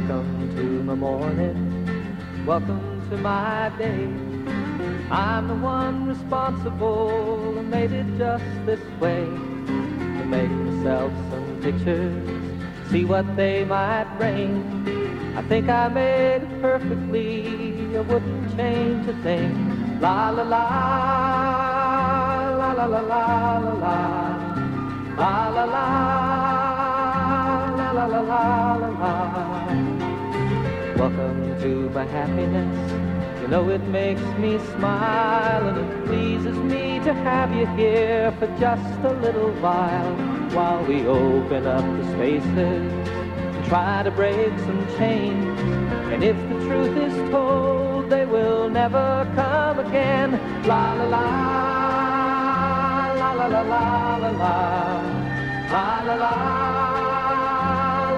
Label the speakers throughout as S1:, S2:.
S1: Welcome to my morning. Welcome to my day. I'm the one responsible and made it just this way. To make myself some pictures, see what they might bring. I think I made it perfectly. I wouldn't change a thing. La la la, la la la la la la, la la la, la la la la la. Welcome to my happiness. You know it makes me smile and it pleases me to have you here for just a little while while we open up the spaces and try to break some chains. And if the truth is told, they will never come again. La la la, la la la la la la, la la la,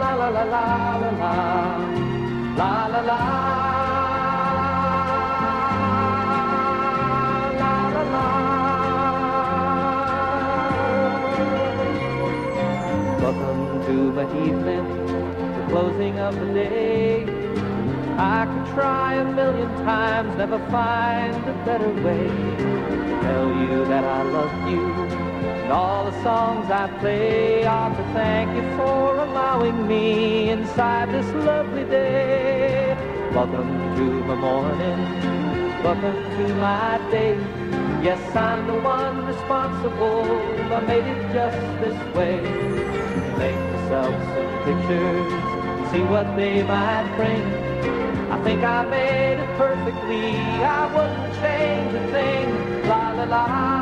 S1: la la la la la la, la la la. La Welcome to my evening, the closing of the day. I could try a million times, never find a better way to tell you that I love you. All the songs I play are to thank you for allowing me inside this lovely day. Welcome to my morning, welcome to my day. Yes, I'm the one responsible. I made it just this way. Make myself some pictures, see what they might bring. I think I made it perfectly. I wouldn't change a thing. La la la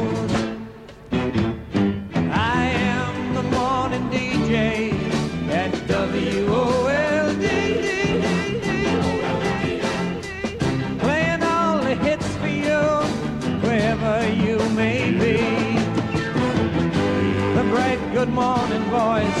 S2: morning, boys.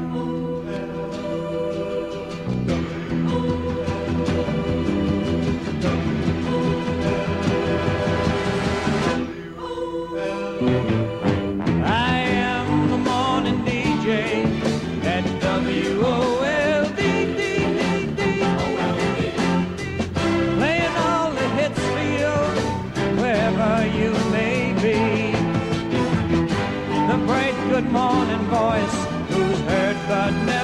S2: good morning voice who's heard the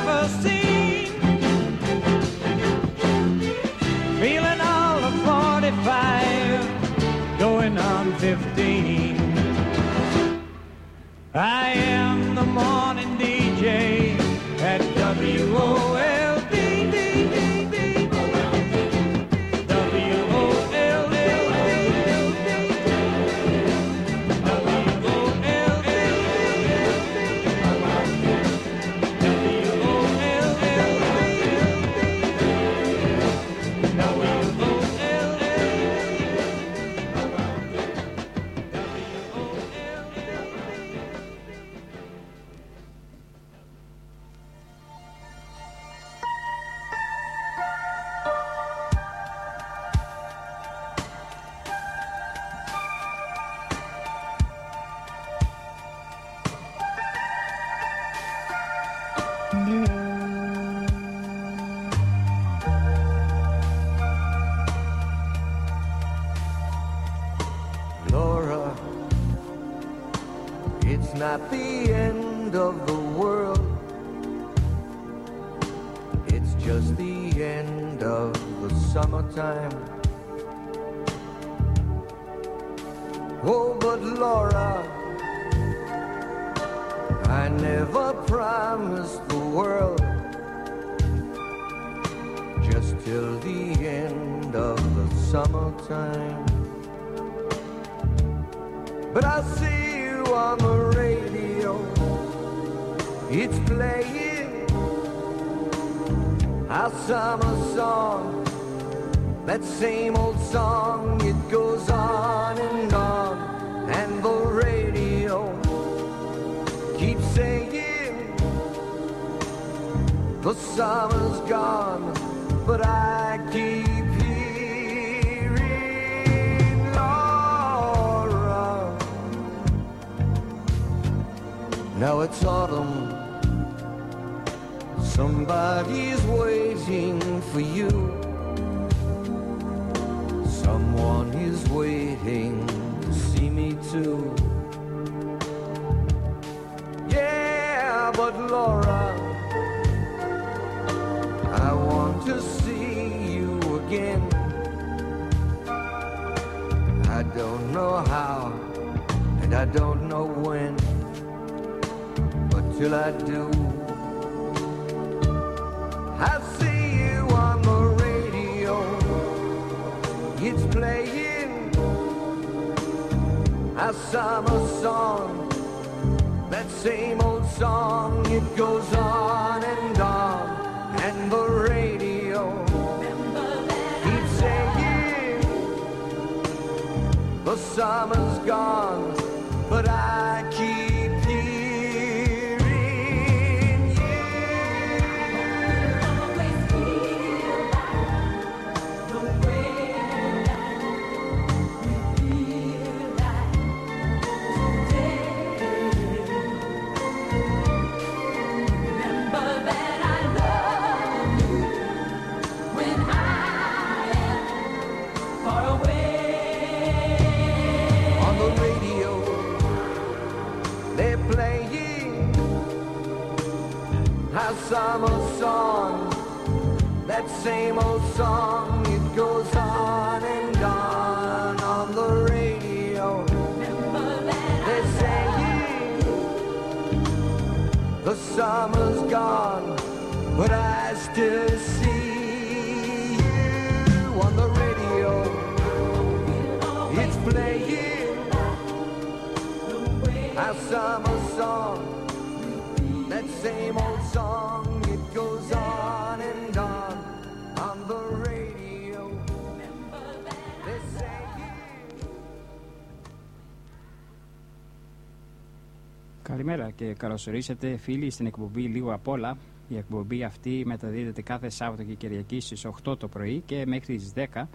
S3: Καλημέρα και καλώς ορίσατε φίλοι στην εκπομπή Λίγο Απ' Όλα. Η εκπομπή αυτή μεταδίδεται κάθε Σάββατο και Κυριακή στις 8 το πρωί και μέχρι τις 10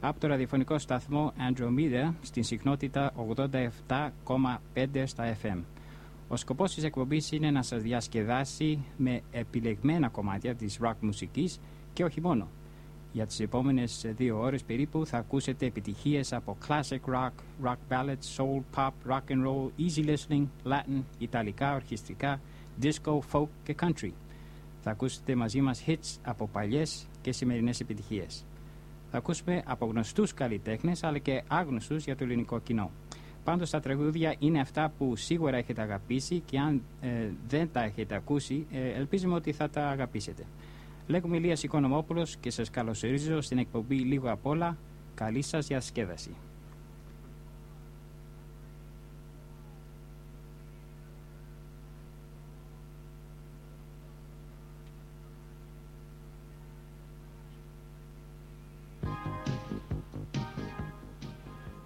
S3: από το ραδιοφωνικό σταθμό Andromeda στην συχνότητα 87,5 στα FM. Ο σκοπός της εκπομπής είναι να σας διασκεδάσει με επιλεγμένα κομμάτια της rock μουσικής και όχι μόνο. Για τις επόμενες δύο ώρες περίπου θα ακούσετε επιτυχίες από classic rock, rock ballads, soul, pop, rock and roll, easy listening, Latin, Ιταλικά, ορχιστρικά, disco, folk και country. Θα ακούσετε μαζί μας hits από παλιές και σημερινές επιτυχίες. Θα ακούσουμε από γνωστούς καλλιτέχνες αλλά και άγνωστους για το ελληνικό κοινό. Πάντως τα τραγούδια είναι αυτά που σίγουρα έχετε αγαπήσει και αν ε, δεν τα έχετε ακούσει ε, ελπίζουμε ότι θα τα αγαπήσετε. Λέγομαι Ηλίας Οικονομόπουλος και σας καλωσορίζω στην εκπομπή Λίγο Απ' Όλα. Καλή σας διασκέδαση.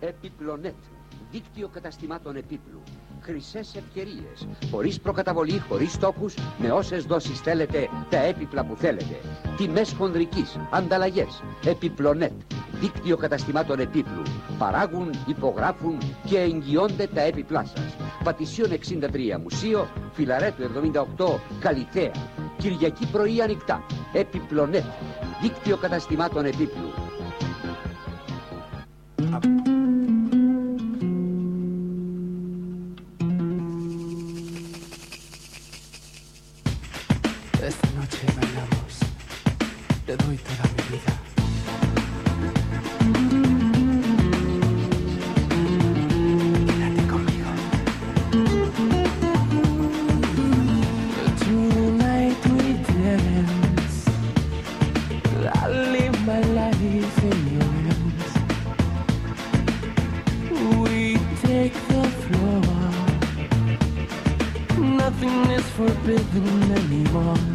S4: Επιπλονέτ. Δίκτυο καταστημάτων επίπλου. Χρυσές ευκαιρίες. Χωρίς προκαταβολή, χωρίς τόκου, με όσες δόσεις θέλετε, τα έπιπλα που θέλετε. Τιμές χονδρικής. Ανταλλαγές. Επιπλονέτ. Δίκτυο καταστημάτων επίπλου. Παράγουν, υπογράφουν και εγγυώνται τα έπιπλά σας. Πατησίων 63 Μουσείο, Φιλαρέτου 78, Καλιθέα. Κυριακή πρωί ανοιχτά. Επιπλονέτ. Δίκτυο καταστημάτων επίπλου.
S5: Forbidden anymore.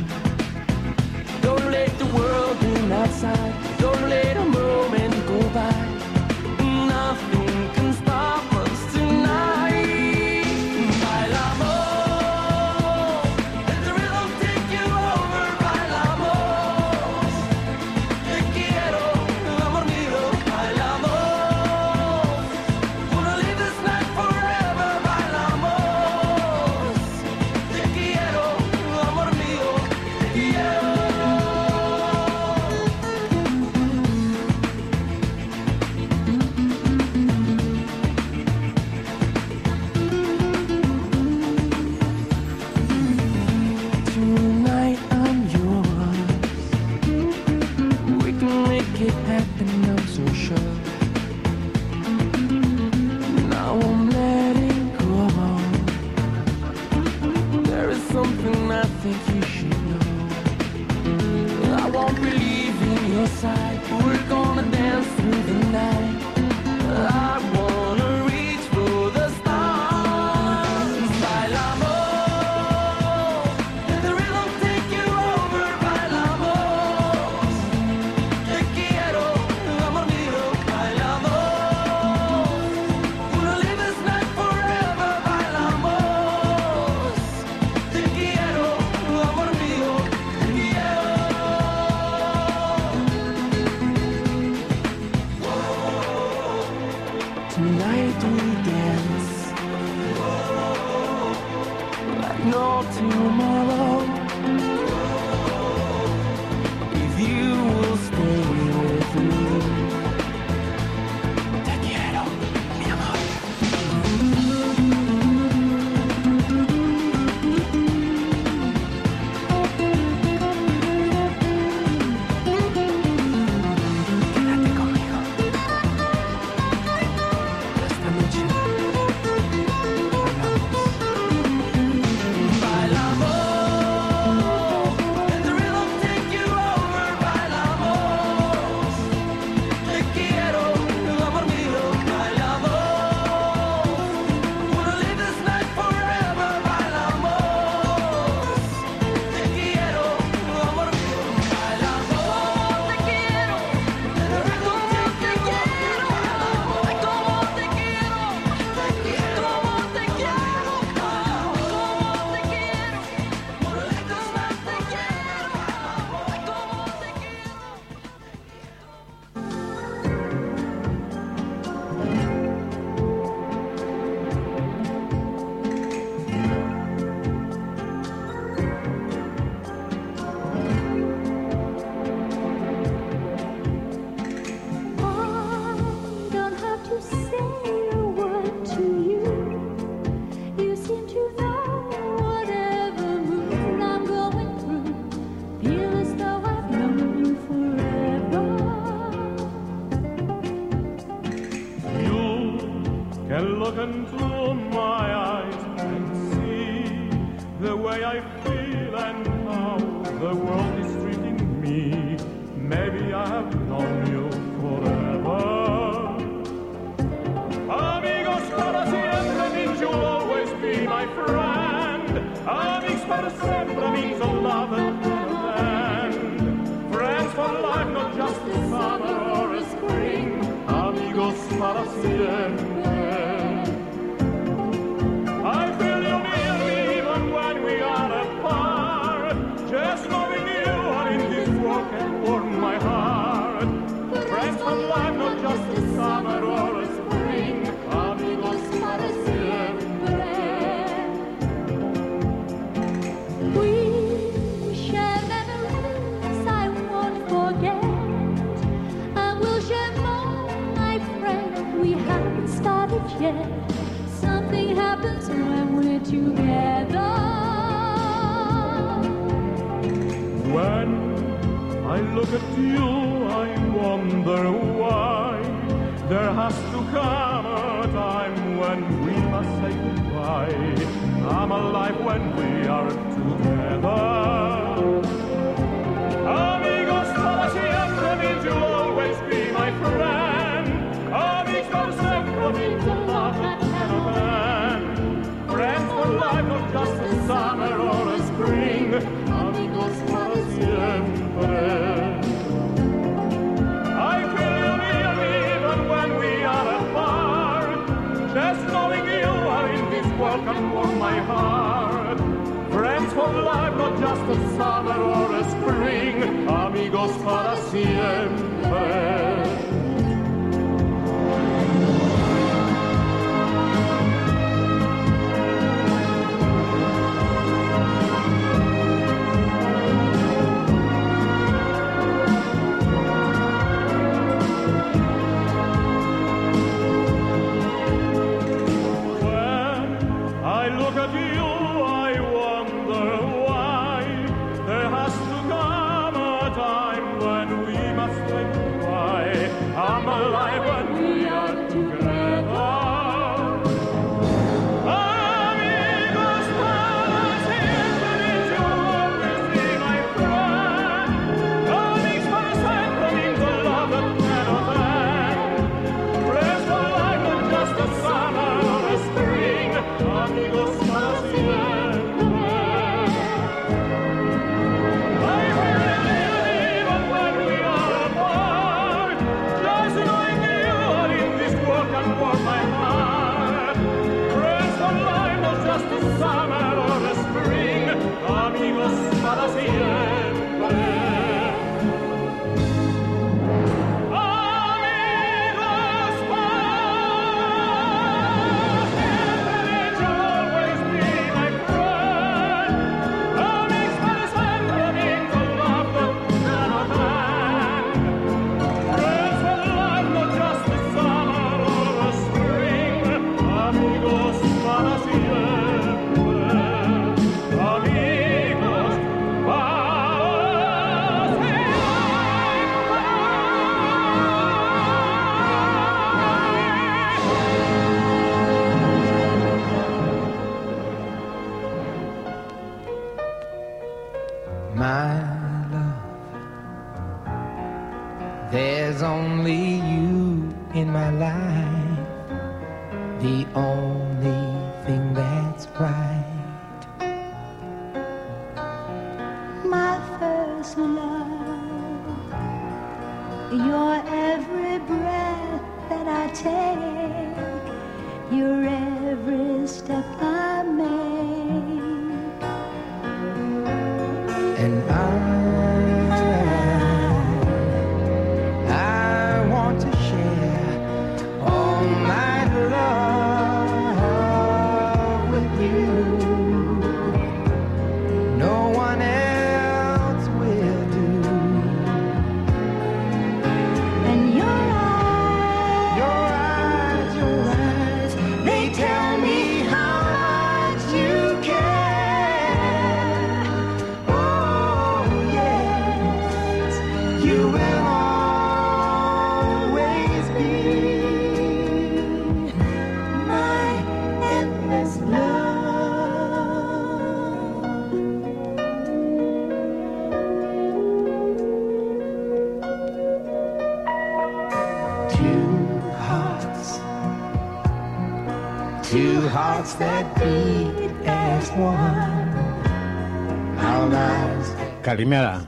S6: Καλημέρα.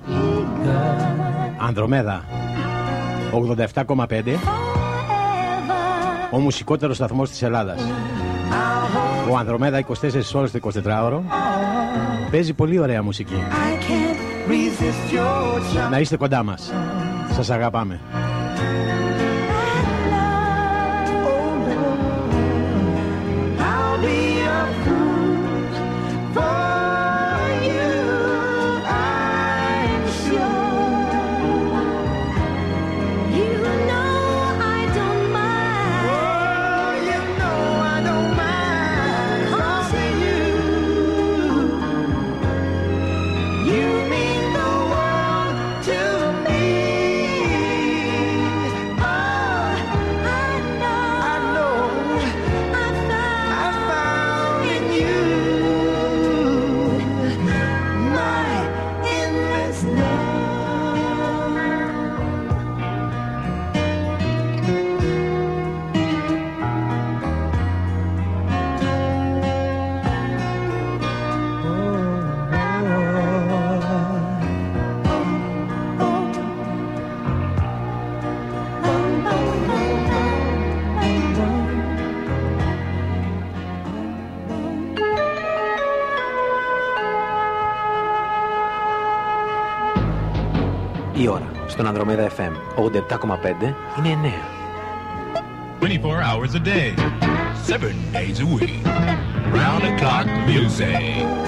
S6: Ανδρομέδα. 87,5. Ο μουσικότερος σταθμός της Ελλάδας. Ο Ανδρομέδα 24 ώρες το 24ωρο. Παίζει πολύ ωραία μουσική. Να είστε κοντά μας. Σας αγαπάμε.
S7: Ανδρομέδα FM 87,5 είναι 9.
S8: 24 hours a day, 7 days a week, round the clock music.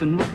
S9: Racing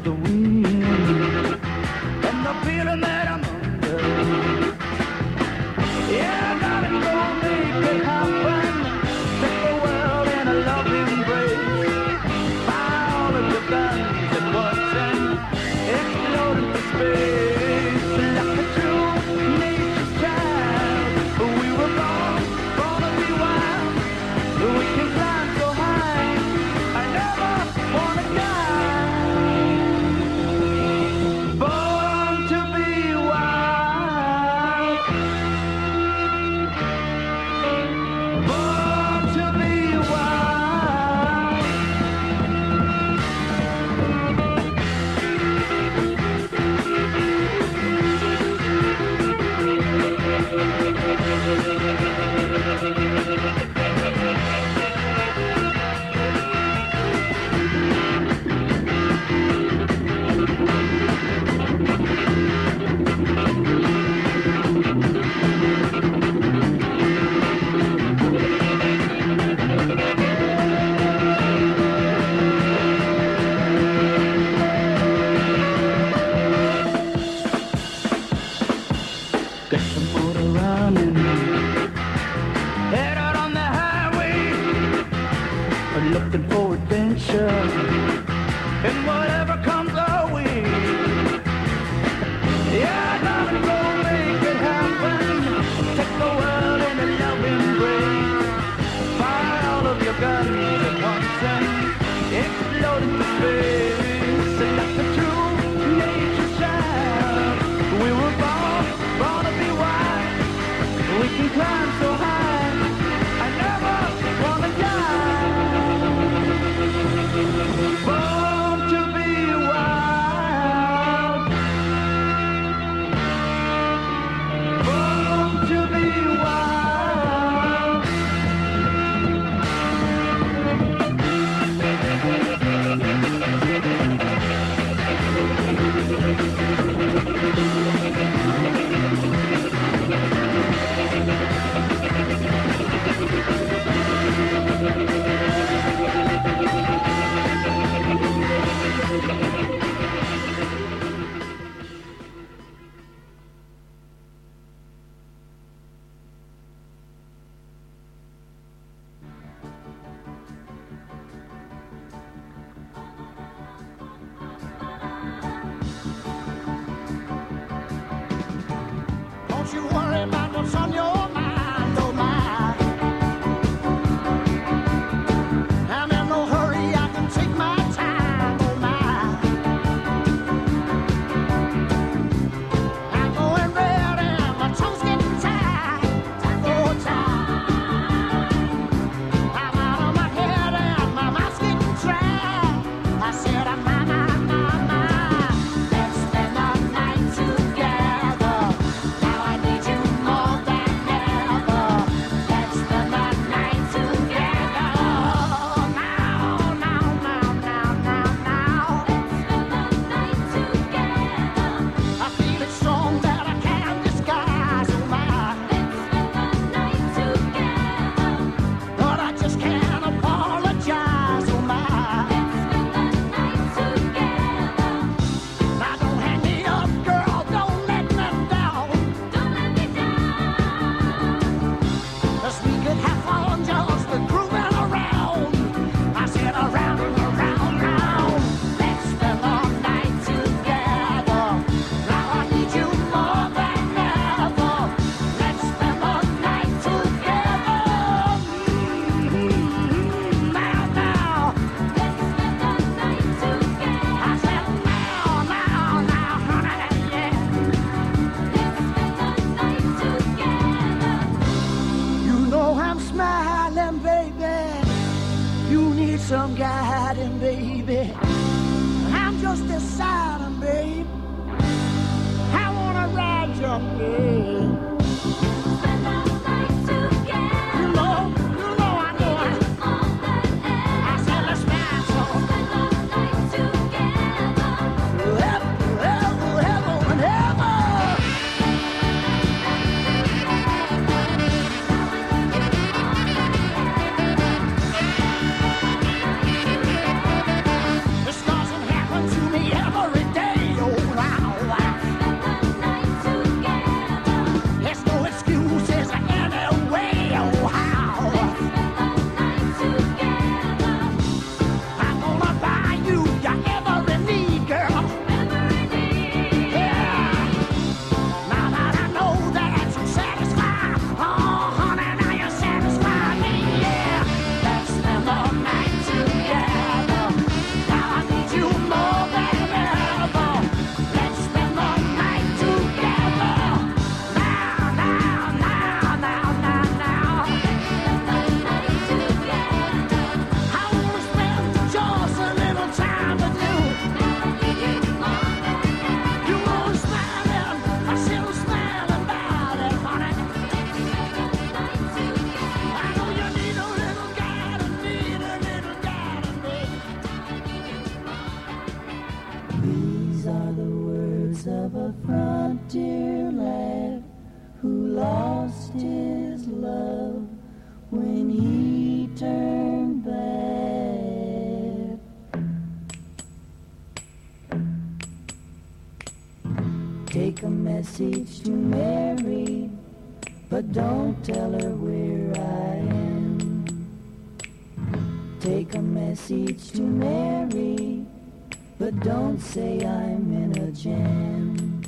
S10: say I'm in a jam.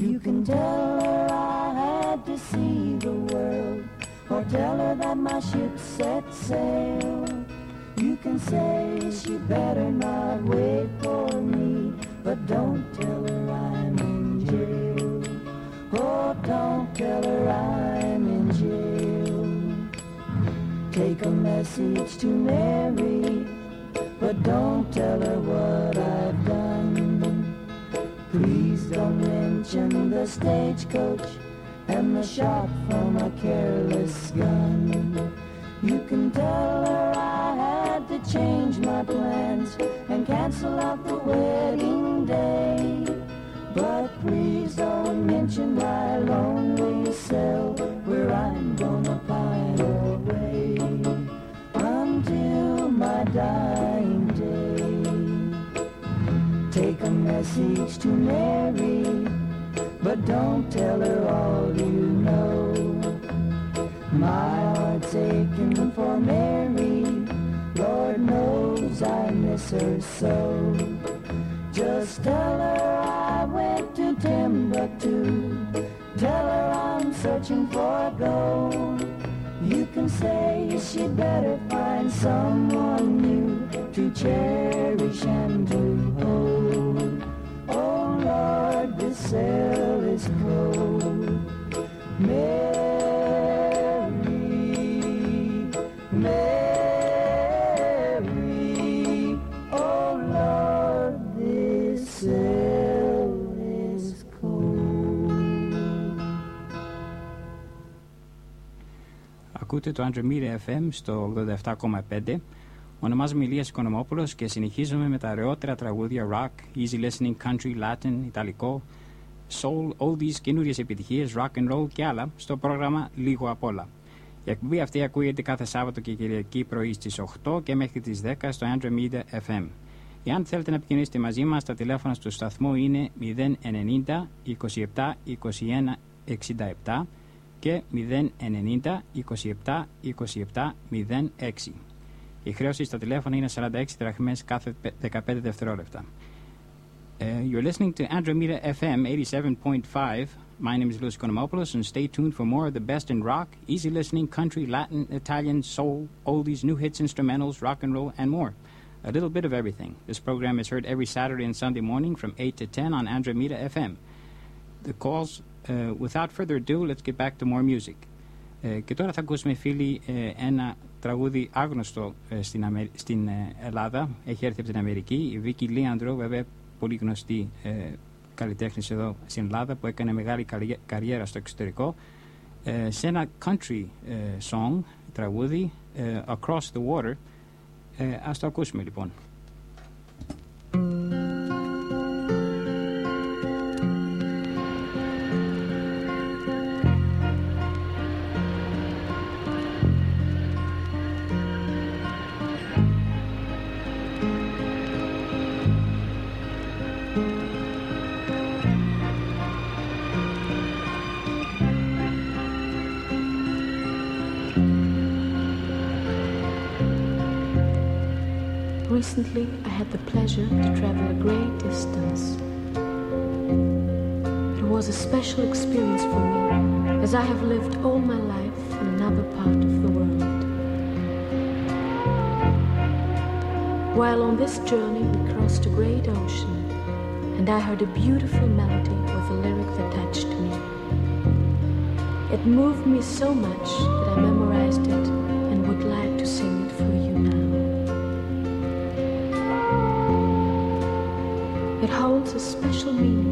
S10: You can tell her I had to see the world, or tell her that my ship set sail. You can say she better not wait for me, but don't tell her I'm in jail. Oh, don't tell her I'm in jail. Take a message to Mary, but don't tell her what. Please don't mention the stagecoach and the shot from a careless gun. You can tell her I had to change my plans and cancel out the wedding day. But please don't mention my lonely cell where I'm gonna pine away until my dying message to Mary, but don't tell her all you know. My heart's aching for Mary, Lord knows I miss her so. Just tell her I went to Timbuktu. Tell her I'm searching for a gold. You can say she'd better find someone new to cherish and to
S3: Ακούτε το Android Mirror FM στο 87,5. Ονομάζομαι Ilia Σικονομόπουλο και συνεχίζουμε με τα ρεότερα τραγουδία rock, easy listening, country, Latin, ιταλικό soul, oldies, καινούριες επιτυχίες, rock and roll και άλλα στο πρόγραμμα Λίγο Απ' Όλα. Η εκπομπή αυτή ακούγεται κάθε Σάββατο και Κυριακή πρωί στις 8 και μέχρι τις 10 στο Andromeda FM. Εάν θέλετε να επικοινωνήσετε μαζί μας, τα τηλέφωνα του σταθμού είναι 090 27 21 67 και 090 27 27 06. Η χρέωση στα τηλέφωνα είναι 46 δραχμές κάθε 15 δευτερόλεπτα. Uh, you're listening to Andromeda FM 87.5. My name is Lou Economopoulos, and stay tuned for more of the best in rock, easy listening, country, Latin, Italian, soul, oldies, new hits, instrumentals, rock and roll, and more. A little bit of everything. This program is heard every Saturday and Sunday morning from 8 to 10 on Andromeda FM. The calls, uh, without further ado, let's get back to more music. Και τώρα θα ακούσουμε φίλοι ένα τραγούδι άγνωστο στην, Αμε... στην Ελλάδα. Έχει έρθει από την Αμερική. Η Βίκη Λίαντρο βέβαια πολύ γνωστή ε, καλλιτέχνης εδώ στην Ελλάδα που έκανε μεγάλη καριέ- καριέρα στο εξωτερικό. Ε, σε ένα country ε, song, τραγούδι, ε, Across the Water. Ε, ας το ακούσουμε λοιπόν.
S8: The pleasure to travel a great distance. It was a special experience for me, as I have lived all my life in another part of the world. While on this journey, we crossed a great ocean, and I heard a beautiful melody with a lyric that touched me. It moved me so much that I memorized it holds a special meaning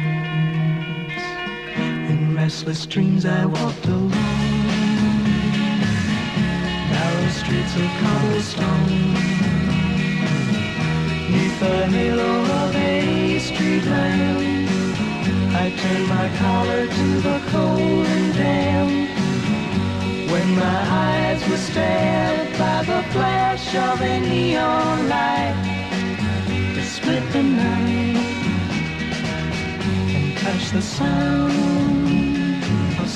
S6: Restless dreams I walked alone. Narrow streets of cobblestone. Neath the halo of a street lamp, I turned my collar to the cold and damp. When my eyes were stabbed by the flash of a neon light to split the night and touch the sound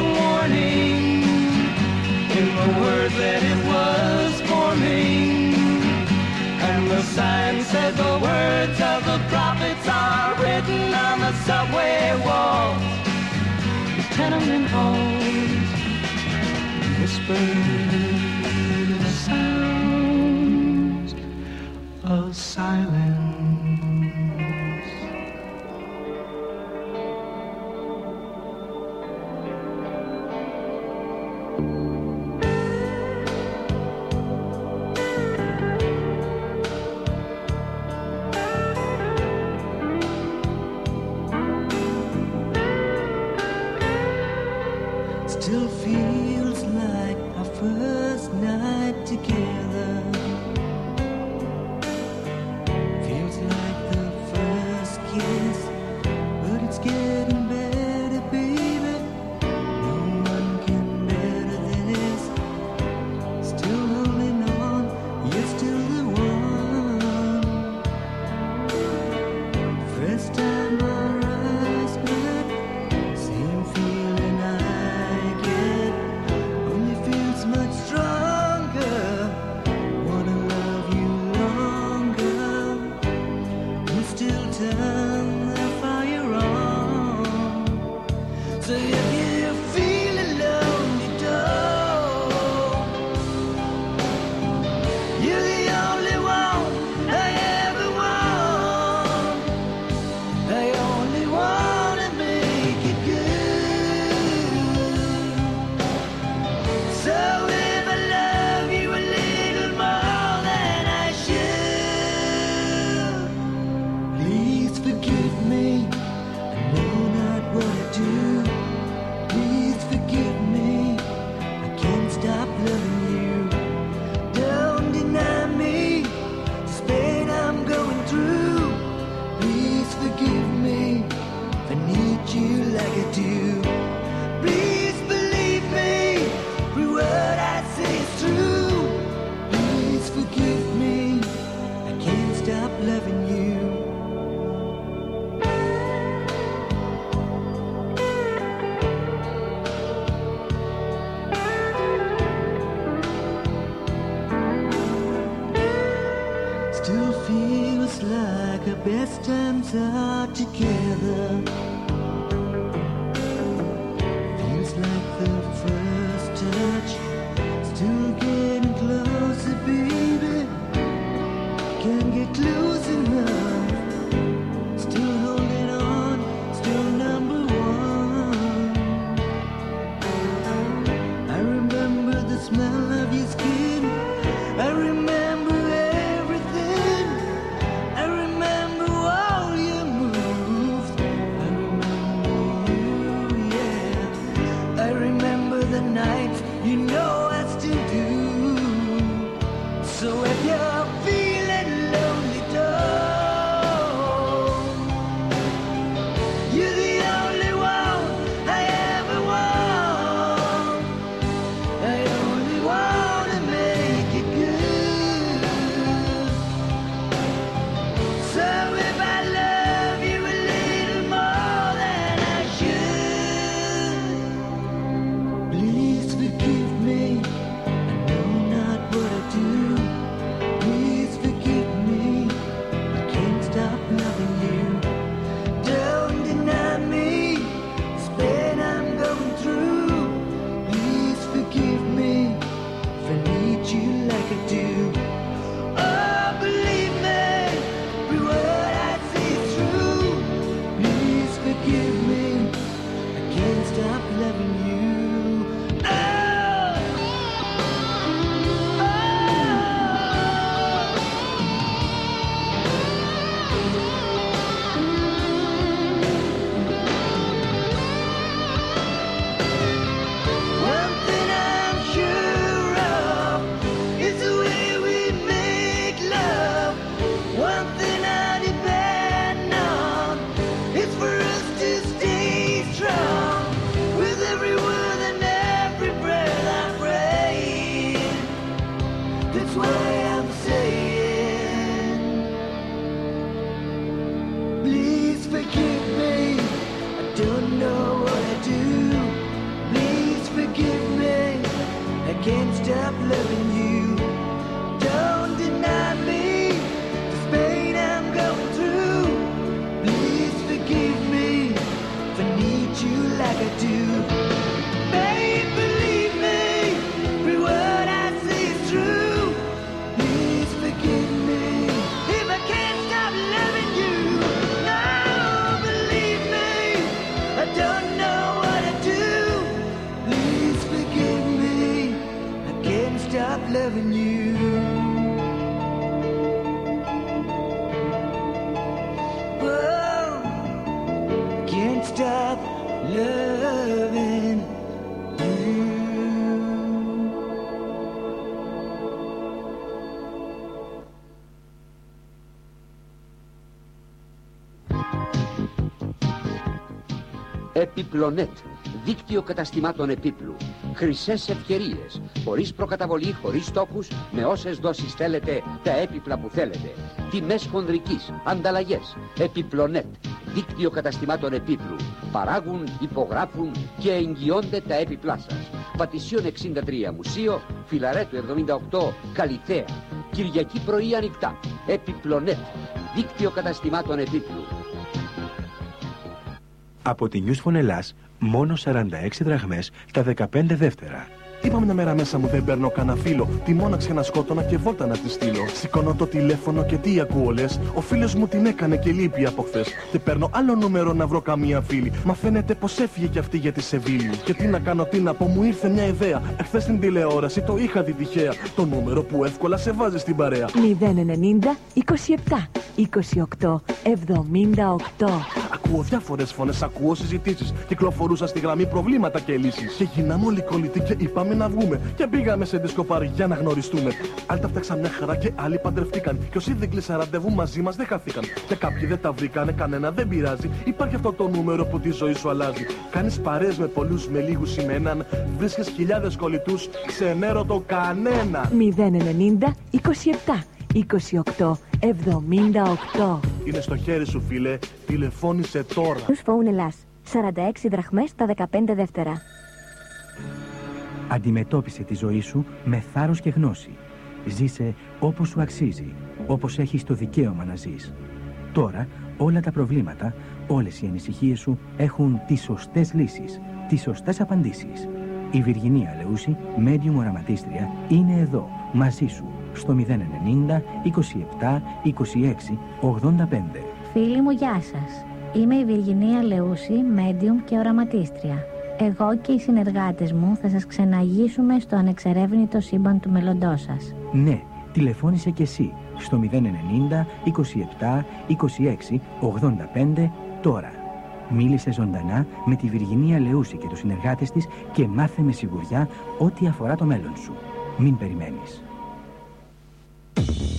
S6: warning. In the words that it was forming. Sign said the words of the prophets are written on the subway walls, tenement halls, whispered the sounds of silence.
S2: Best
S11: know what I do. Please forgive me. I can't stop loving you.
S4: Επιπλονέτ. Δίκτυο καταστημάτων επίπλου. Χρυσές ευκαιρίες. Χωρίς προκαταβολή, χωρίς τόκου, με όσες δόσεις θέλετε, τα έπιπλα που θέλετε. Τιμές χονδρικής. Ανταλλαγές. Επιπλονέτ. Δίκτυο καταστημάτων επίπλου. Παράγουν, υπογράφουν και εγγυώνται τα έπιπλά σας. Πατησίων 63 Μουσείο, Φιλαρέτου 78, Καλιθέα. Κυριακή πρωί ανοιχτά. Επιπλονέτ. Δίκτυο καταστημάτων επίπλου.
S12: Από τη News Phone Ελλάς, μόνο 46 δραχμές τα 15 δεύτερα.
S13: Είπαμε μια μέρα μέσα μου δεν παίρνω κανένα φίλο. Τη μόναξε να σκότωνα και βόλτα να τη στείλω. Σηκώνω το τηλέφωνο και τι ακούω λες. Ο φίλος μου την έκανε και λείπει από χθες. Και παίρνω άλλο νούμερο να βρω καμία φίλη. Μα φαίνεται πως έφυγε κι αυτή για τη Σεβίλη. Και τι να κάνω, τι να πω, μου ήρθε μια ιδέα. Εχθές στην τηλεόραση το είχα δει τυχαία. Το νούμερο που εύκολα σε βάζει στην παρέα.
S14: 090 27 28 78.
S13: Ακούω διάφορες φωνές, ακούω συζητήσεις. Κυκλοφορούσα στη γραμμή προβλήματα και λύσεις. Και γίναμε όλοι κολλητοί και είπαμε να βγούμε. Και πήγαμε σε δισκοπάρι για να γνωριστούμε. Άλλοι τα φτιάξαν μια χαρά και άλλοι παντρευτήκαν. Και όσοι δεν κλείσαν ραντεβού μαζί μας δεν χαθήκαν. Και κάποιοι δεν τα βρήκανε, κανένα δεν πειράζει. Υπάρχει αυτό το νούμερο που τη ζωή σου αλλάζει. Κάνεις παρέ με πολλούς, με λίγους ή με έναν. Βρίσκεις χιλιάδες κολλητούς, ξενέρωτο κανένα.
S14: 090 27 28 78.
S13: Είναι στο χέρι σου, φίλε. Τηλεφώνησε τώρα.
S14: News Phone Ελλάς. 46 δραχμές τα 15 δεύτερα.
S15: Αντιμετώπισε τη ζωή σου με θάρρος και γνώση. Ζήσε όπως σου αξίζει, όπως έχεις το δικαίωμα να ζεις. Τώρα όλα τα προβλήματα, όλες οι ανησυχίες σου έχουν τις σωστές λύσεις, τις σωστές απαντήσεις. Η Βιργινία Λεούση, medium οραματίστρια, είναι εδώ, μαζί σου, στο 090 27 26 85.
S16: Φίλοι μου, γεια σας. Είμαι η Βιργινία Λεούση, medium και οραματίστρια. Εγώ και οι συνεργάτες μου θα σας ξεναγήσουμε στο ανεξερεύνητο σύμπαν του μέλλοντός σας.
S15: Ναι, τηλεφώνησε και εσύ στο 090 27 26 85 τώρα. Μίλησε ζωντανά με τη Βιργινία Λεούση και τους συνεργάτες της και μάθε με σιγουριά ό,τι αφορά το μέλλον σου. Μην περιμένεις.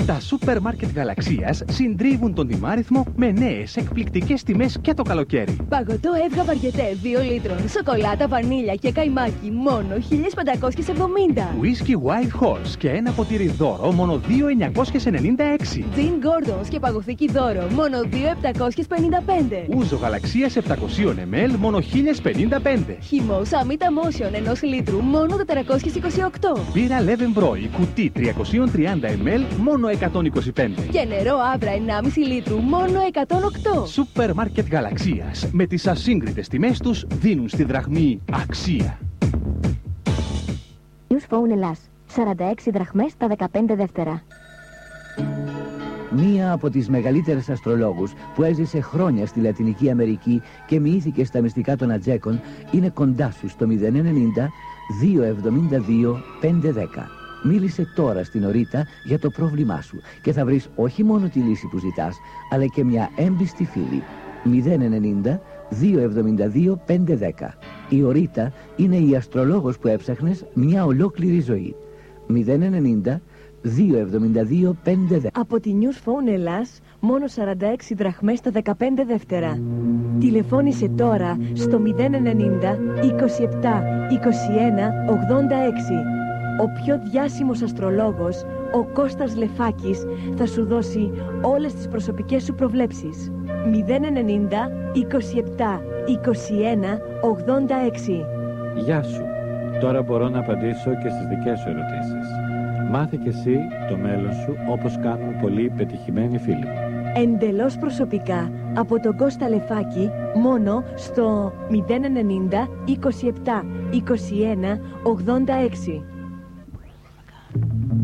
S17: Τα σούπερ μάρκετ Γαλαξίας συντρίβουν τον τιμάριθμο με νέες εκπληκτικές τιμές και το καλοκαίρι.
S18: Παγωτό έβγα βαριετέ 2 λίτρων, σοκολάτα, βανίλια και καϊμάκι μόνο 1570.
S17: Whisky White Horse και ένα ποτήρι δώρο μόνο 2,996.
S18: Τζιν Gordons και παγωθήκη δώρο μόνο 2,755.
S17: Ούζο Γαλαξίας 700 ml μόνο 1055.
S18: Χυμό Αμίτα Motion ενός λίτρου μόνο 428.
S17: Μπύρα Leven κουτί 330 ml μόνο 125.
S18: Και νερό Άβρα 1,5 λίτρου μόνο 108.
S17: Σούπερ μάρκετ Γαλαξίας με τις ασύγκριτες τιμές τους δίνουν στη δραχμή αξία.
S14: News Phone Ελλάς. 46 δραχμές τα 15 δεύτερα.
S19: Μία από τις μεγαλύτερες αστρολόγους που έζησε χρόνια στη Λατινική Αμερική και μοιήθηκε στα μυστικά των Ατζέκων είναι κοντά σου στο 090 272 510. Μίλησε τώρα στην Ορίτα για το πρόβλημά σου και θα βρεις όχι μόνο τη λύση που ζητάς, αλλά και μια έμπιστη φίλη. 090 272 510. Η Ορίτα είναι η αστρολόγος που έψαχνες μια ολόκληρη ζωή. 090 272 510.
S14: Από τη News Phone Ελλάς, μόνο 46 δραχμές τα 15 δεύτερα. Τηλεφώνησε τώρα στο 090 27 21 86 ο πιο διάσημος αστρολόγος, ο Κώστας Λεφάκης, θα σου δώσει όλες τις προσωπικές σου προβλέψεις. 090 27 21 86
S20: Γεια σου! Τώρα μπορώ να απαντήσω και στις δικές σου ερωτήσεις. Μάθε και εσύ το μέλλον σου όπως κάνουν πολλοί πετυχημένοι φίλοι Εντελώς
S14: Εντελώς προσωπικά από τον Κώστα Λεφάκη μόνο στο 090 27 21 86.
S21: Thank you.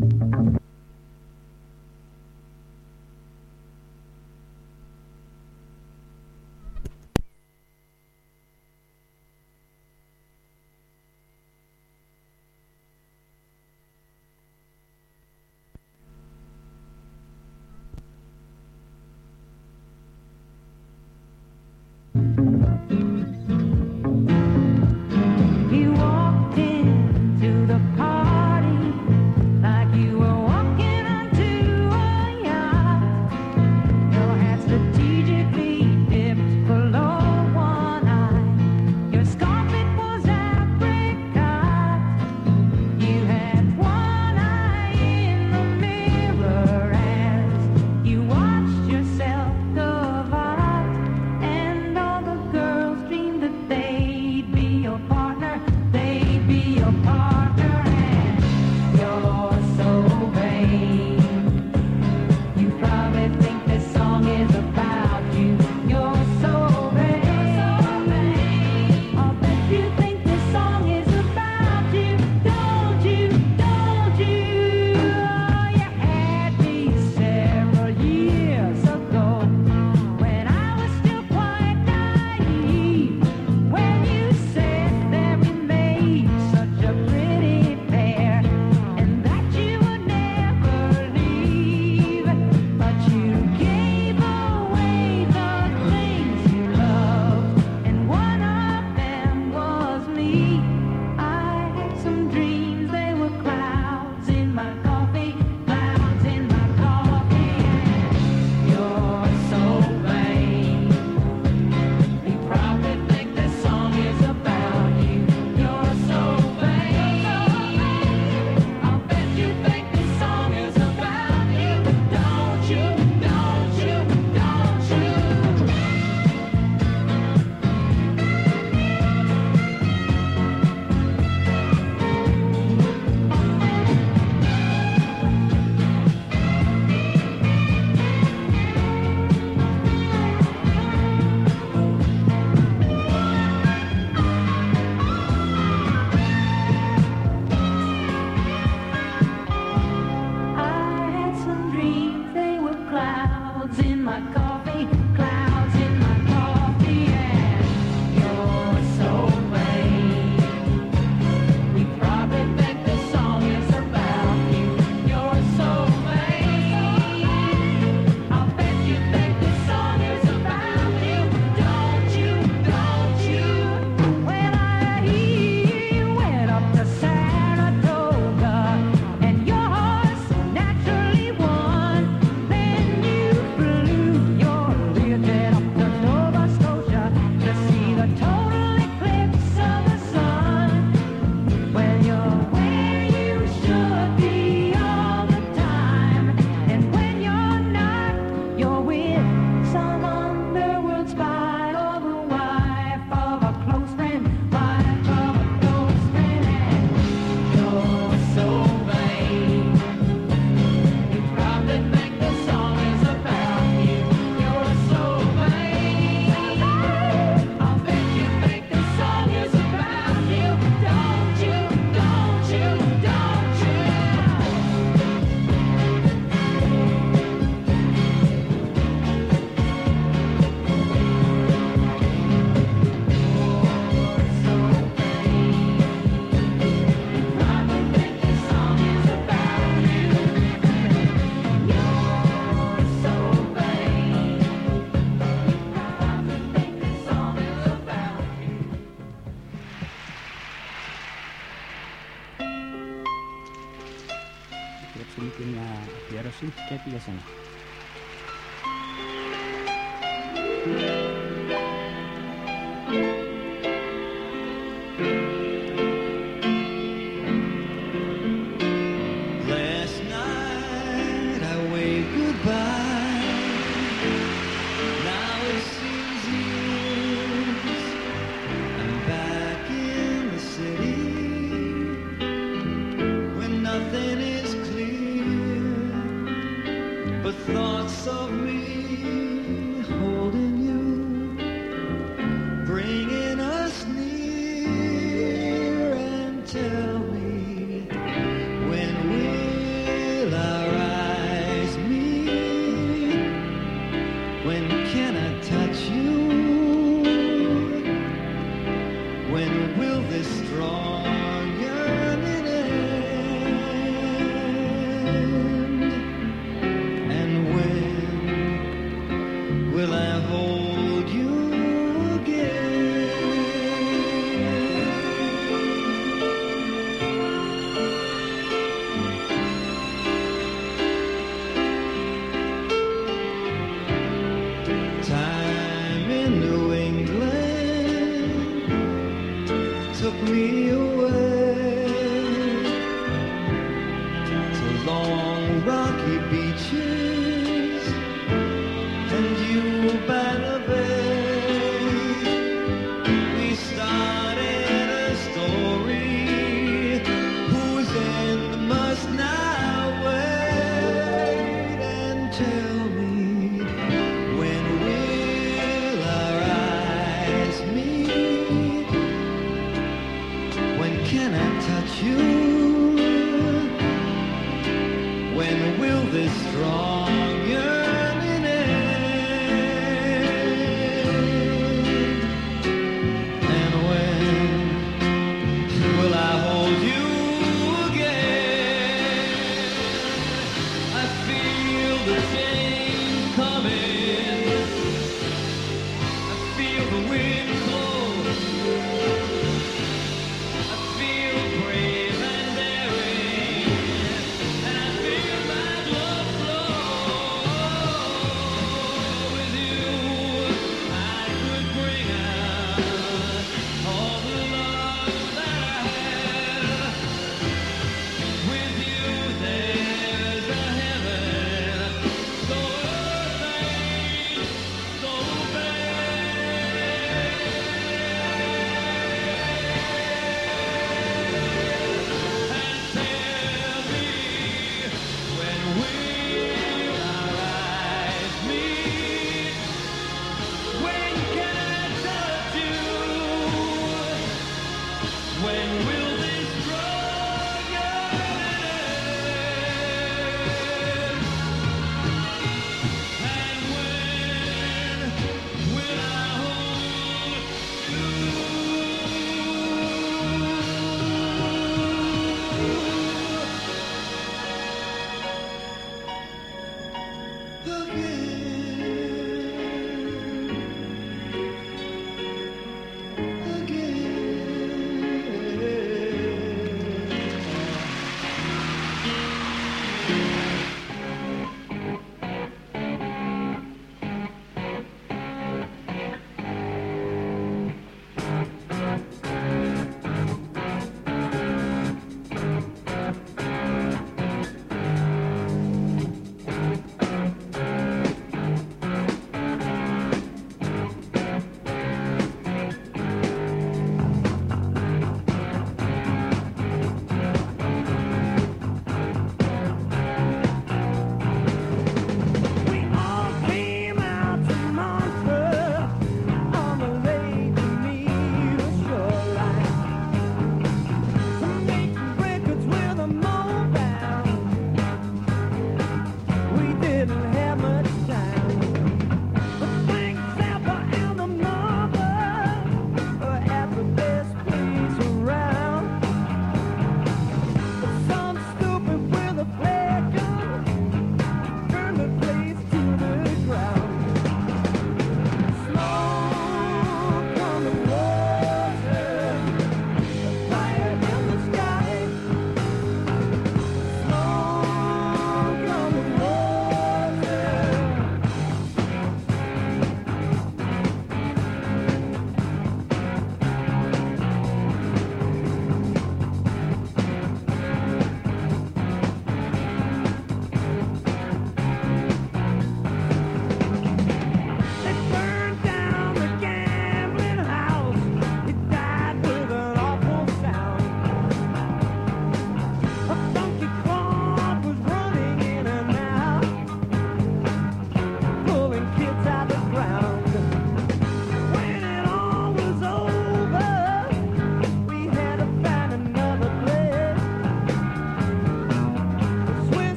S21: Me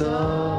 S6: limits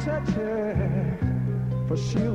S6: touch
S22: her, for she'll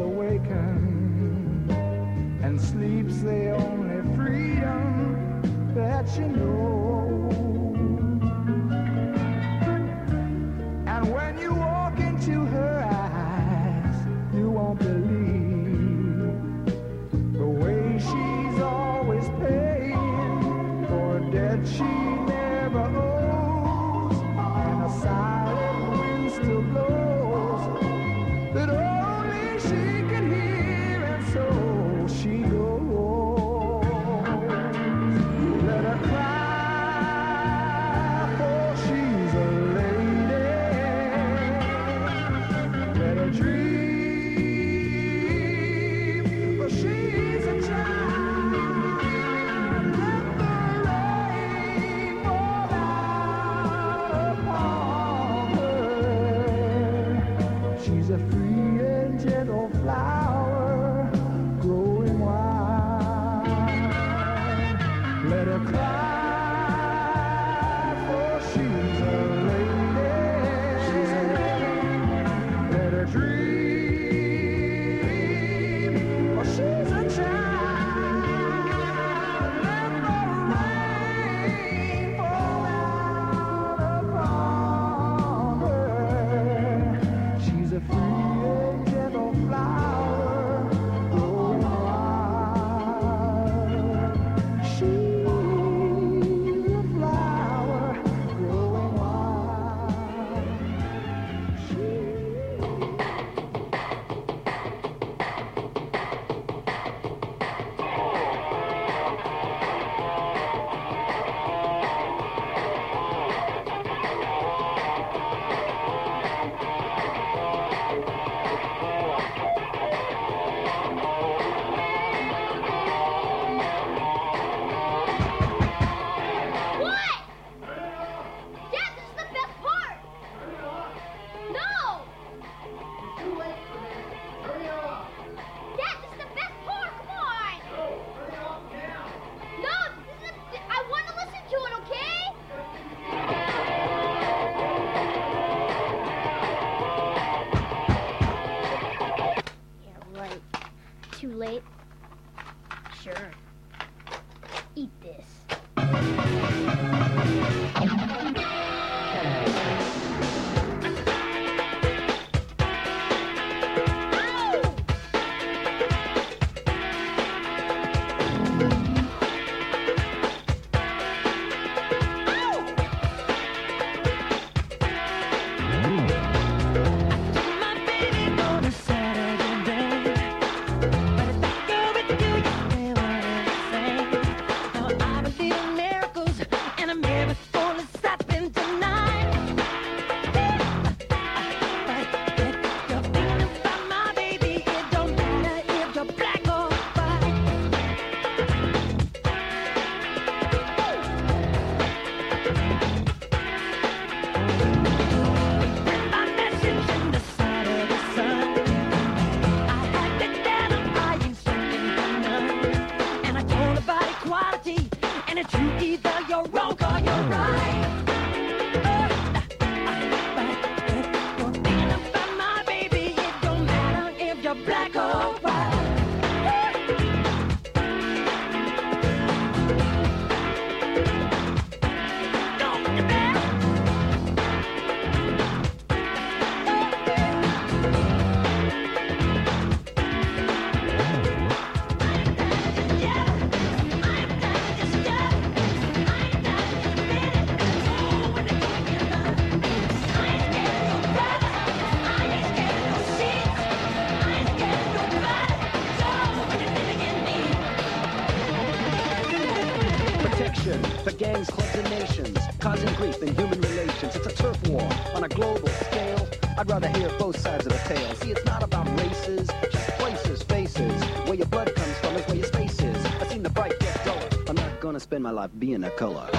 S23: tale. See, it's not about races, just places, faces. Where your blood comes from is where your space is. I've seen the bright get duller. I'm not gonna spend my life being a color.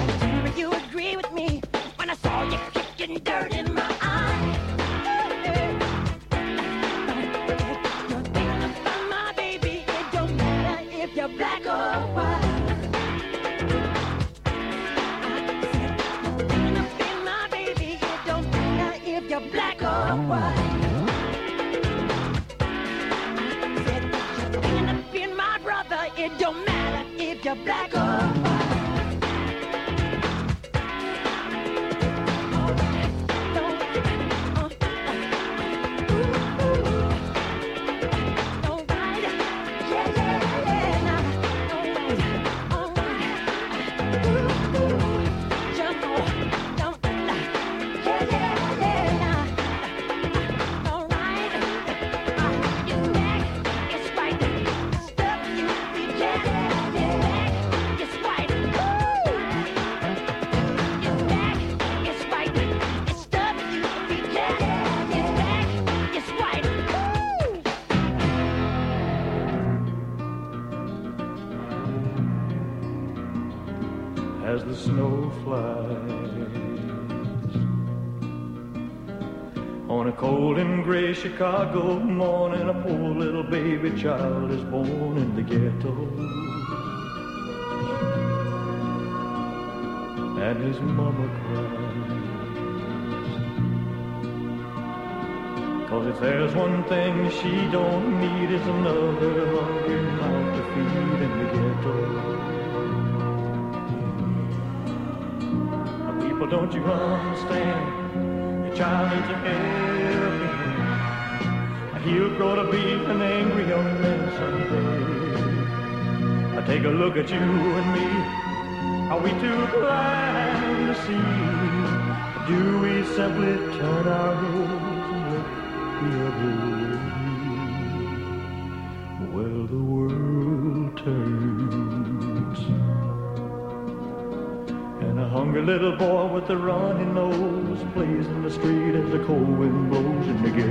S24: Chicago morning, a poor little baby child is born in the ghetto. And his mama cries. Cause if there's one thing she don't need, it's another hungry mouth to feed in the ghetto. People, don't you understand? Your child needs a helping He'll grow to be an angry young man someday. I take a look at you and me. Are we too blind to see? Do we simply turn our heads and look the other way? Well, the world turns. And a hungry little boy with a runny nose plays in the street as the cold wind blows in the ghetto.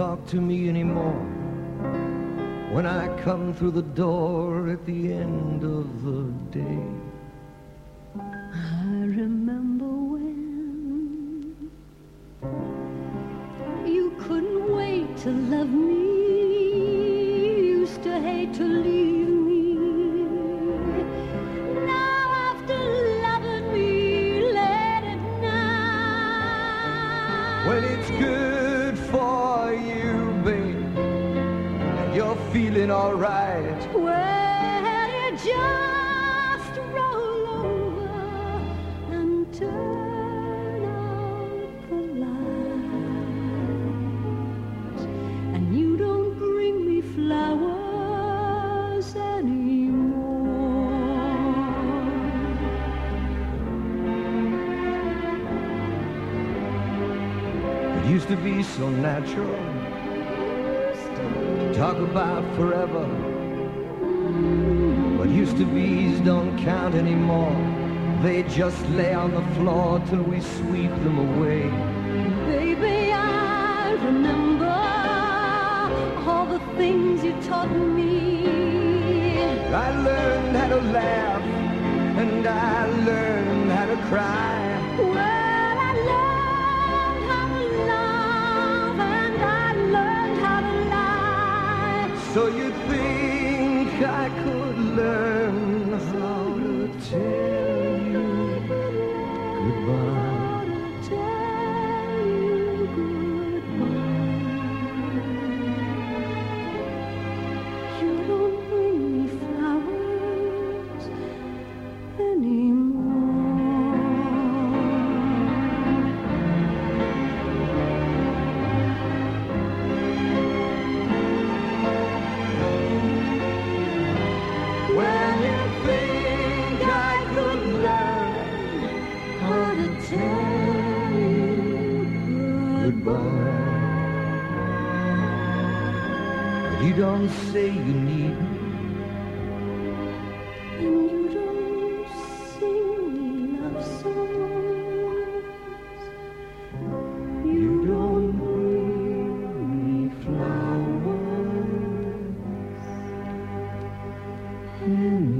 S25: talk to me anymore when I come through the door at the end of the day.
S2: Mm-hmm.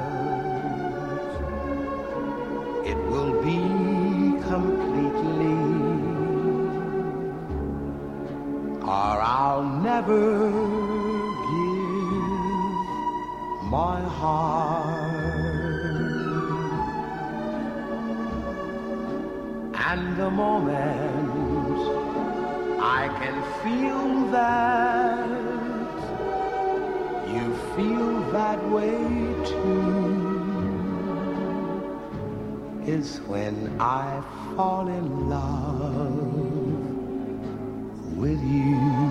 S2: will be completely, or I'll never give my heart. And the moment I can feel that, you feel that way too is when I fall in love with you.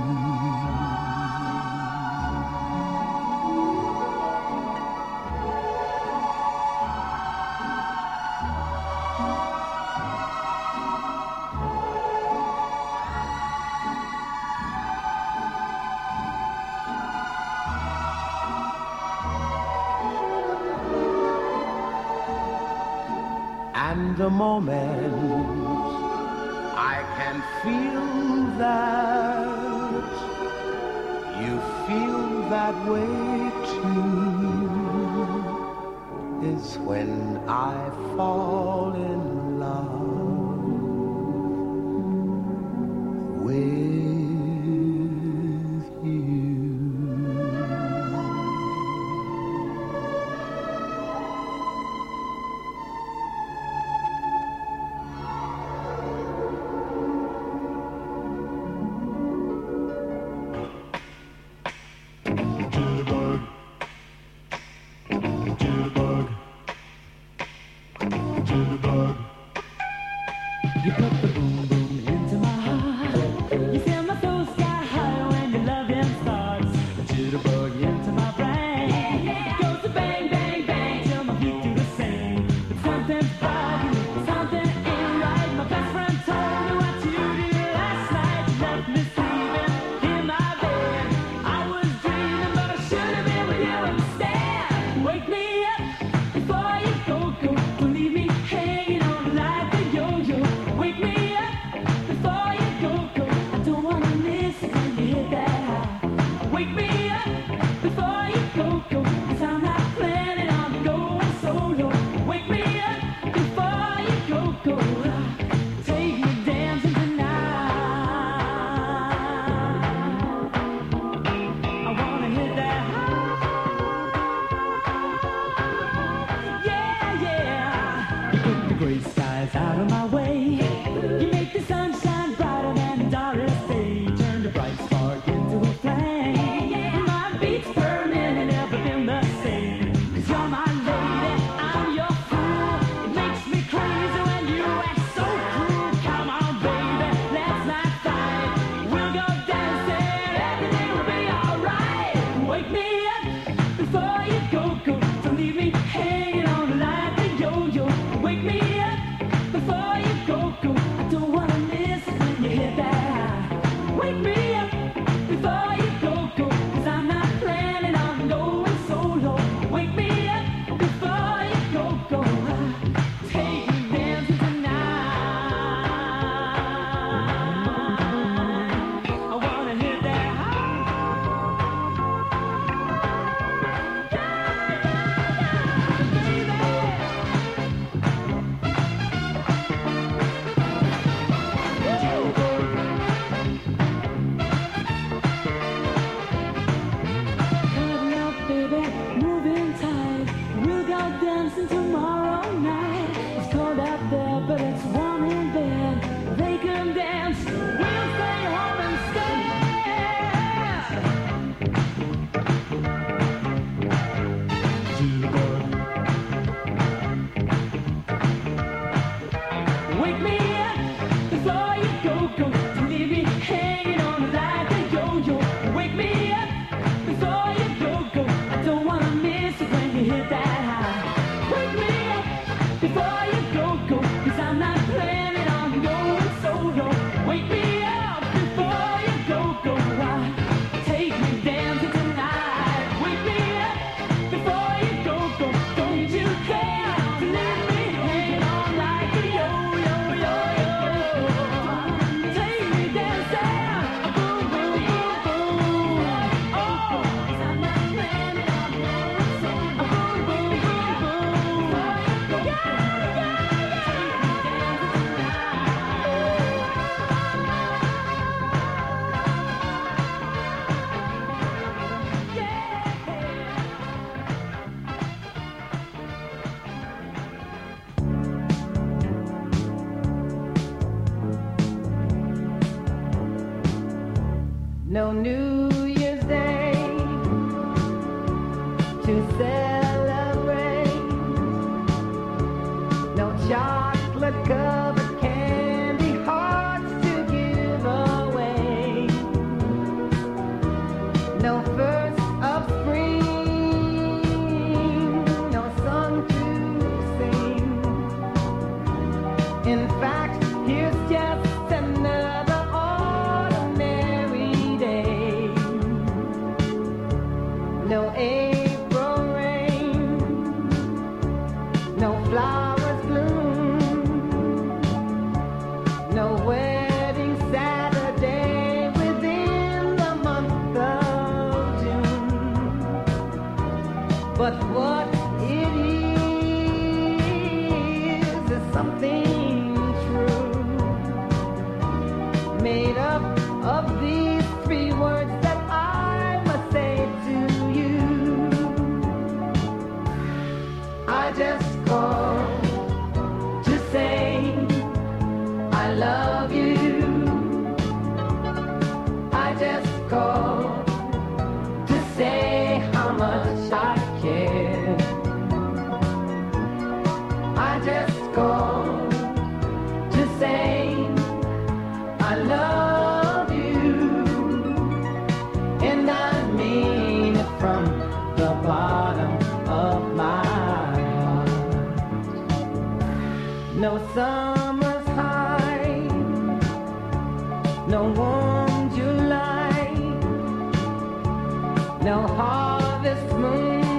S21: No harvest moon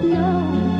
S21: No.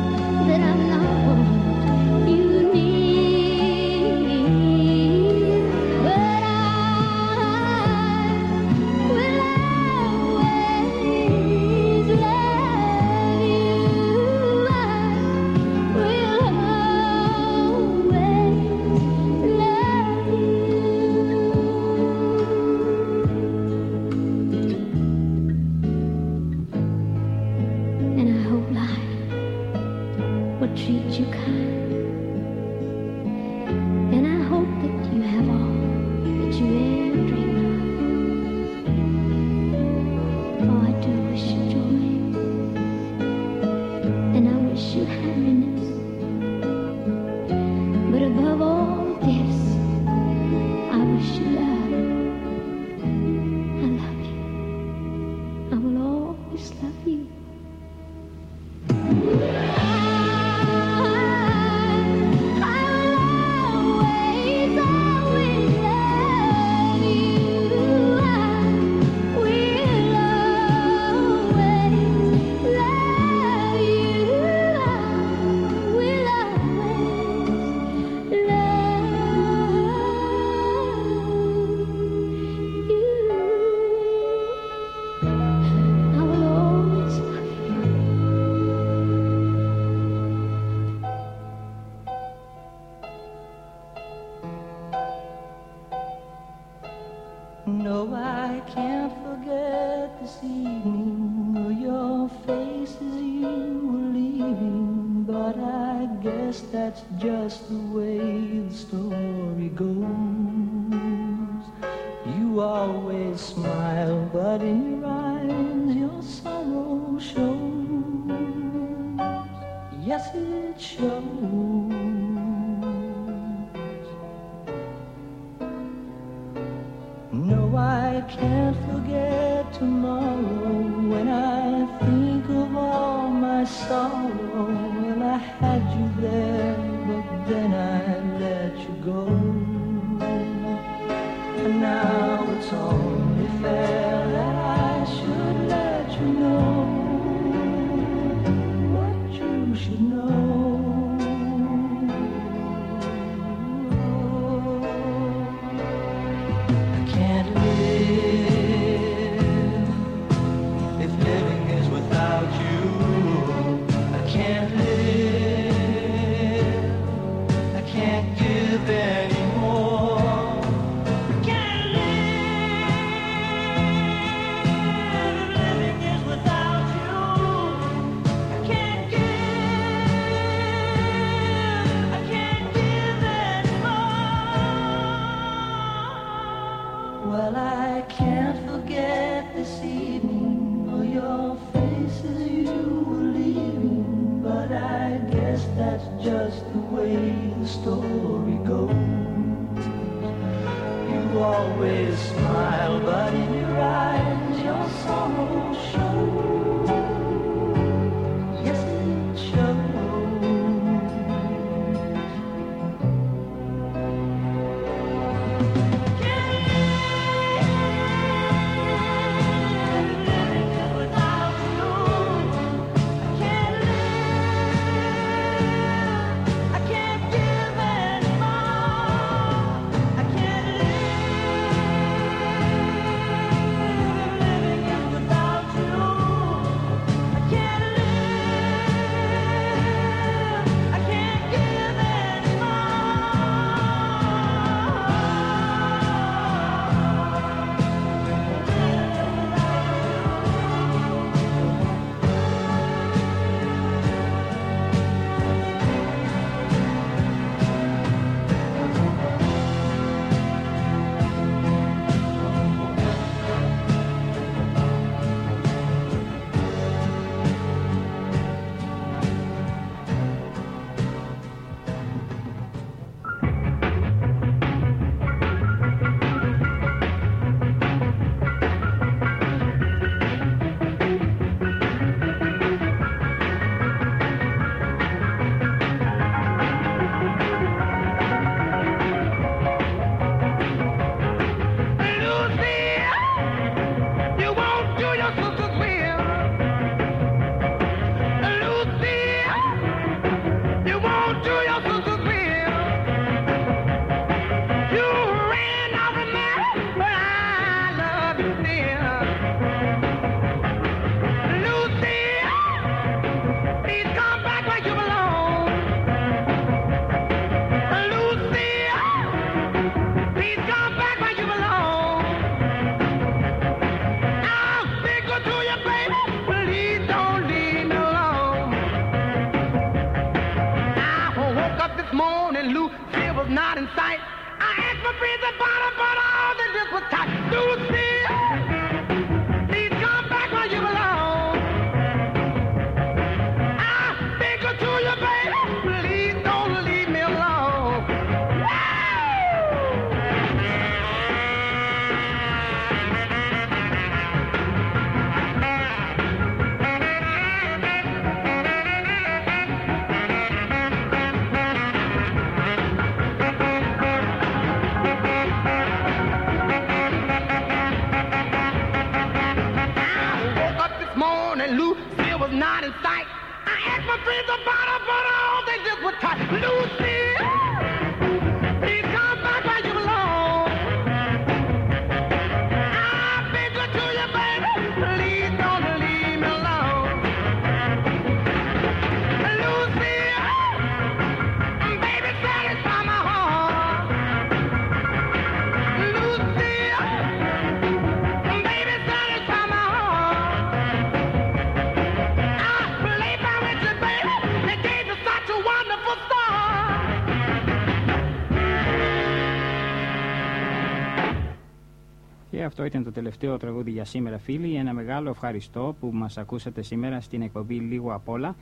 S3: Αυτό ήταν το τελευταίο τραγούδι για σήμερα φίλοι. Ένα μεγάλο ευχαριστώ που μας ακούσατε σήμερα στην εκπομπή Λίγο απ' όλα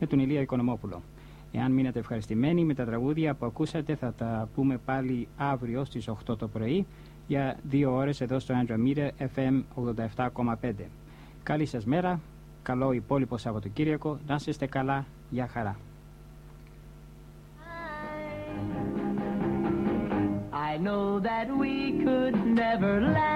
S3: με τον Ηλία Οικονομόπουλο. Εάν μείνατε ευχαριστημένοι με τα τραγούδια που ακούσατε θα τα πούμε πάλι αύριο στις 8 το πρωί για δύο ώρες εδώ στο Andromeda FM 87,5. Καλή σας μέρα, καλό υπόλοιπο Σαββατοκύριακο, να είστε καλά, για χαρά.
S21: I know that we could never last.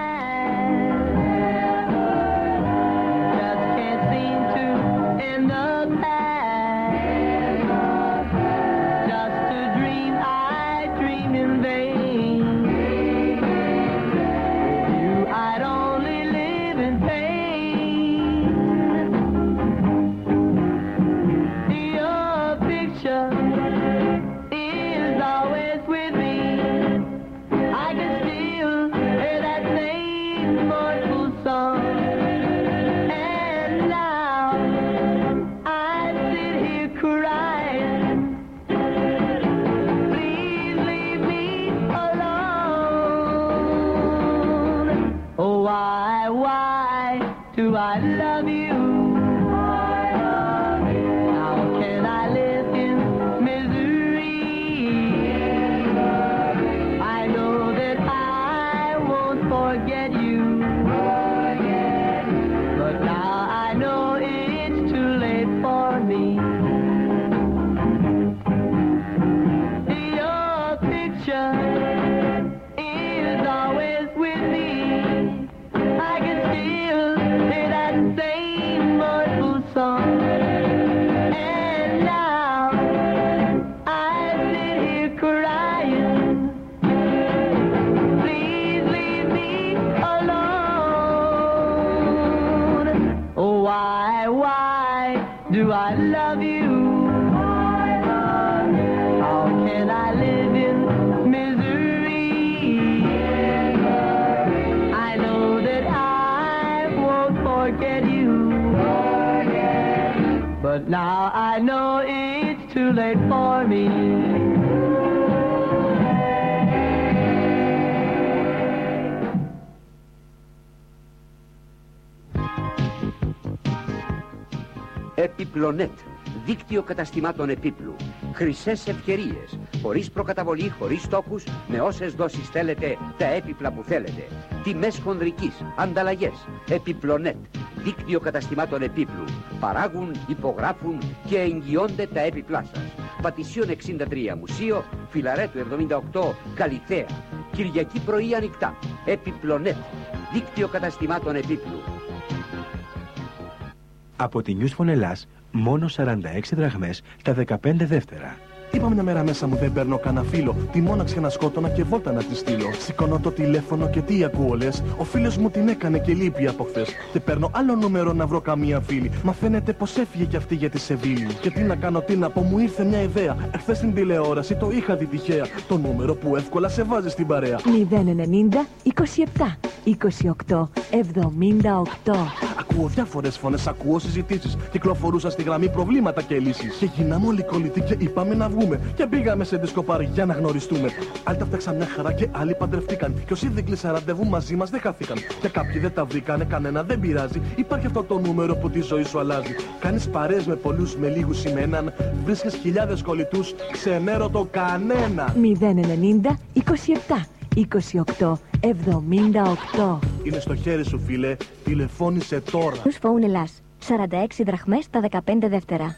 S4: Επιπλονέτ. Δίκτυο καταστημάτων επίπλου. Χρυσές ευκαιρίες. Χωρίς προκαταβολή, χωρίς τόκου, με όσες δόσεις θέλετε, τα έπιπλα που θέλετε. Τιμές χονδρικής. Ανταλλαγές. Επιπλονέτ. Δίκτυο καταστημάτων επίπλου. Παράγουν, υπογράφουν και εγγυώνται τα έπιπλά σας. Πατησίων 63 Μουσείο, Φιλαρέτου 78, Καλιθέα. Κυριακή πρωί ανοιχτά. Επιπλονέτ. Δίκτυο καταστημάτων επίπλου.
S15: Από τη News Ελλάς, μόνο 46 δραχμές τα 15 δεύτερα.
S13: Είπαμε μια μέρα μέσα μου δεν παίρνω κανένα φίλο. Τη μόναξε να σκότωνα και βόλτα να τη στείλω. Σηκώνω το τηλέφωνο και τι ακούω λες. Ο φίλος μου την έκανε και λείπει από χθες. Και παίρνω άλλο νούμερο να βρω καμία φίλη. Μα φαίνεται πως έφυγε κι αυτή για τη Σεβίλη. Και τι να κάνω, τι να πω, μου ήρθε μια ιδέα. Εχθές στην τηλεόραση το είχα δει τυχαία. Το νούμερο που εύκολα σε βάζει στην παρέα.
S14: 090 27 28 78.
S13: Ακούω διάφορες φωνές, ακούω συζητήσεις. Κυκλοφορούσα στη γραμμή προβλήματα και λύσεις. Και γίναμε όλοι κολλητοί και είπαμε να βγούμε. Βγούμε. Και πήγαμε σε δισκοπάρι για να γνωριστούμε. Άλλοι τα φτιάξαν μια χαρά και άλλοι παντρευτήκαν. Και όσοι δεν κλείσαν ραντεβού μαζί μας δεν χάθηκαν. Και κάποιοι δεν τα βρήκανε, κανένα δεν πειράζει. Υπάρχει αυτό το νούμερο που τη ζωή σου αλλάζει. Κάνεις παρέ με πολλούς, με λίγους ή με έναν. Βρίσκεις χιλιάδες κολλητούς, ξενέρωτο κανένα.
S14: 090 27 28 78
S13: Είναι στο χέρι σου, φίλε. Τηλεφώνησε τώρα.
S14: Τους Phone Ελλάς. 46 δραχμές τα 15 δεύτερα.